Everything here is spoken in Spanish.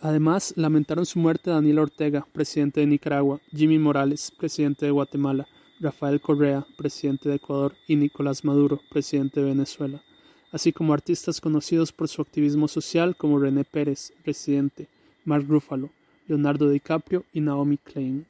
Además, lamentaron su muerte Daniel Ortega, presidente de Nicaragua, Jimmy Morales, presidente de Guatemala, Rafael Correa, presidente de Ecuador, y Nicolás Maduro, presidente de Venezuela, así como artistas conocidos por su activismo social como René Pérez, presidente, Mark Ruffalo, Leonardo DiCaprio y Naomi Klein.